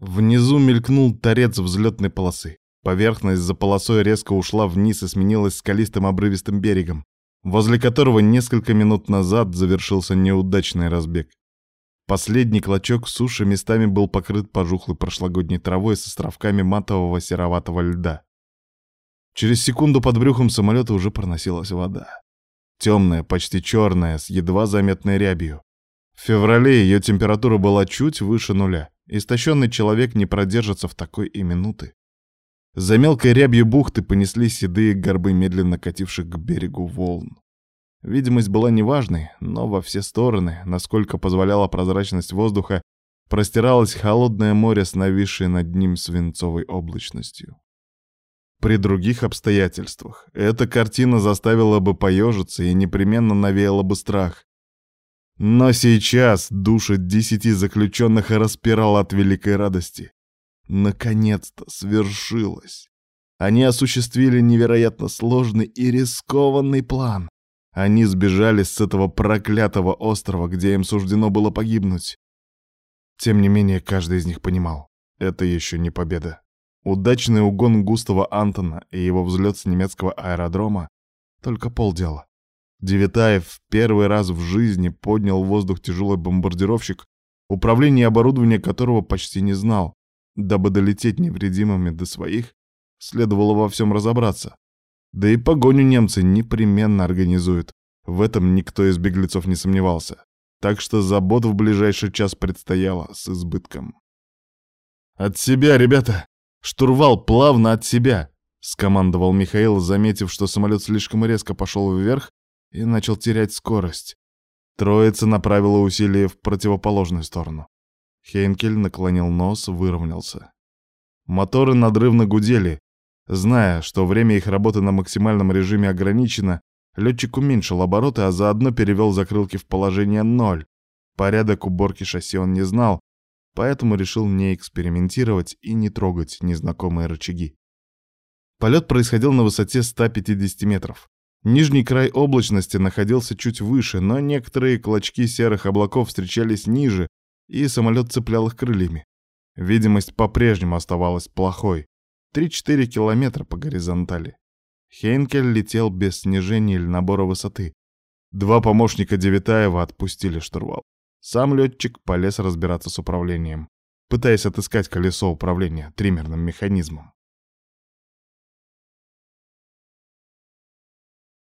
Внизу мелькнул торец взлетной полосы. Поверхность за полосой резко ушла вниз и сменилась скалистым обрывистым берегом, возле которого несколько минут назад завершился неудачный разбег. Последний клочок суши местами был покрыт пожухлой прошлогодней травой с островками матового сероватого льда. Через секунду под брюхом самолета уже проносилась вода. Темная, почти черная, с едва заметной рябью. В феврале ее температура была чуть выше нуля. Истощенный человек не продержится в такой и минуты. За мелкой рябью бухты понесли седые горбы медленно кативших к берегу волн. Видимость была неважной, но во все стороны, насколько позволяла прозрачность воздуха, простиралось холодное море с нависшей над ним свинцовой облачностью. При других обстоятельствах эта картина заставила бы поежиться и непременно навеяла бы страх. Но сейчас души десяти заключенных распирал от великой радости. Наконец-то свершилось. Они осуществили невероятно сложный и рискованный план. Они сбежали с этого проклятого острова, где им суждено было погибнуть. Тем не менее, каждый из них понимал, это еще не победа. Удачный угон Густава Антона и его взлет с немецкого аэродрома — только полдела. Девятаев первый раз в жизни поднял в воздух тяжелый бомбардировщик, управление и оборудование которого почти не знал. Дабы долететь невредимыми до своих, следовало во всем разобраться. Да и погоню немцы непременно организуют. В этом никто из беглецов не сомневался. Так что забот в ближайший час предстояло с избытком. «От себя, ребята! Штурвал плавно от себя!» — скомандовал Михаил, заметив, что самолет слишком резко пошел вверх и начал терять скорость. Троица направила усилие в противоположную сторону. Хейнкель наклонил нос, выровнялся. Моторы надрывно гудели, Зная, что время их работы на максимальном режиме ограничено, летчик уменьшил обороты, а заодно перевел закрылки в положение ноль. Порядок уборки шасси он не знал, поэтому решил не экспериментировать и не трогать незнакомые рычаги. Полет происходил на высоте 150 метров. Нижний край облачности находился чуть выше, но некоторые клочки серых облаков встречались ниже, и самолет цеплял их крыльями. Видимость по-прежнему оставалась плохой. 3-4 километра по горизонтали. Хейнкель летел без снижения или набора высоты. Два помощника Девитаева отпустили штурвал. Сам летчик полез разбираться с управлением, пытаясь отыскать колесо управления триммерным механизмом.